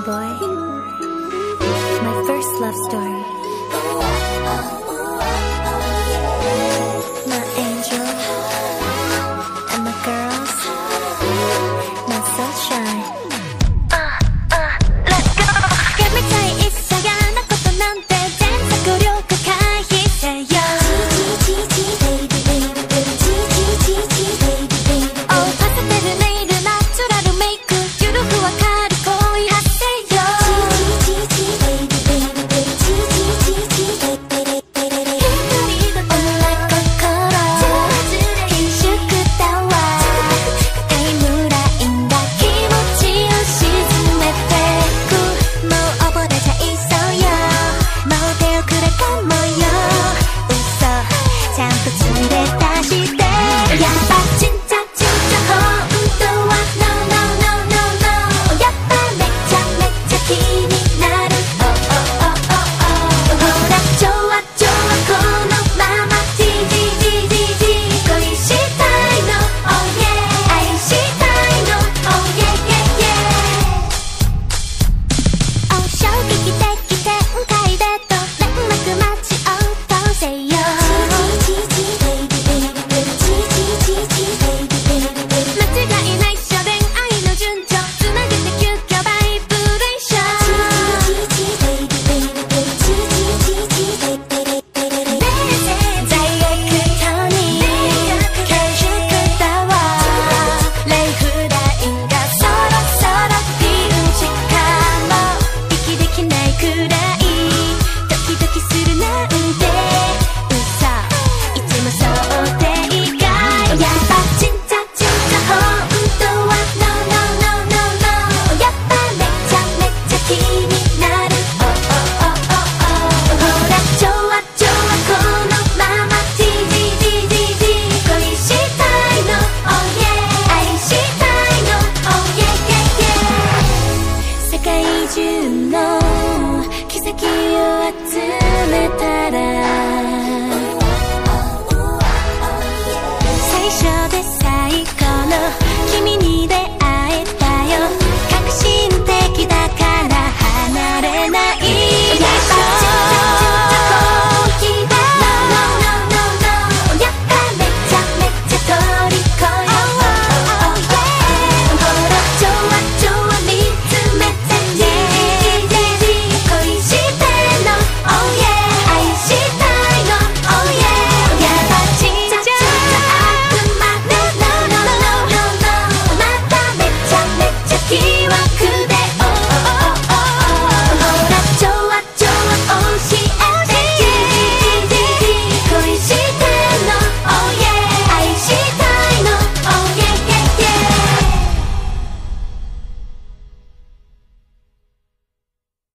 Boy. My first love story. と連れ出して中の奇跡を集めたら